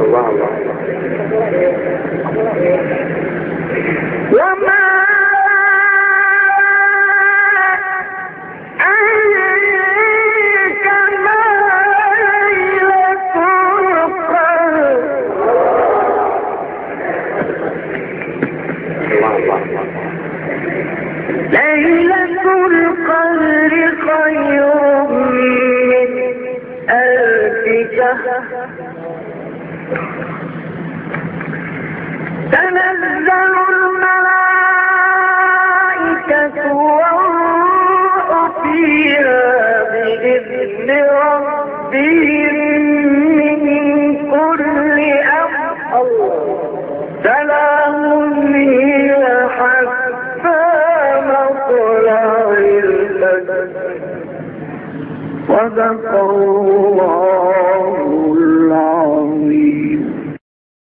الله الله وما ليلة القدر شهر تنزل الملائكة والروح فيها بإذن ربهم. من صدق الله